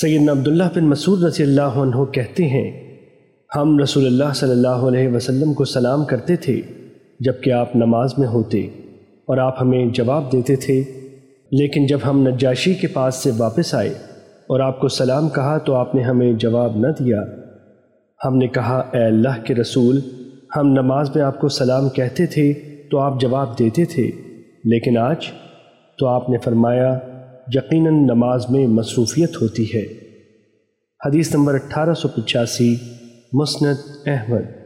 سیدنا عبداللہ بن مسعود رضی اللہ عنہ کہتے ہیں، ہم رسول اللہ صلی اللہ علیہ وسلم کو سلام کرتے تھے جبکہ آپ نماز میں ہوتے اور آپ ہمیں جواب دیتے تھے، لیکن جب ہم نجاشی کے پاس سے واپس آئے اور آپ کو سلام کہا تو آپ نے ہمیں جواب نہ دیا۔ ہم نے کہا، اے اللہ کے رسول، ہم نماز میں آپ کو سلام کہتے تھے تو آپ جواب دیتے تھے، لیکن آج تو آپ نے فرمایا یقیناً نماز میں مصروفیت ہوتی ہے۔ حدیث نمبر اٹھارہ سو پچاسی مسند احمد۔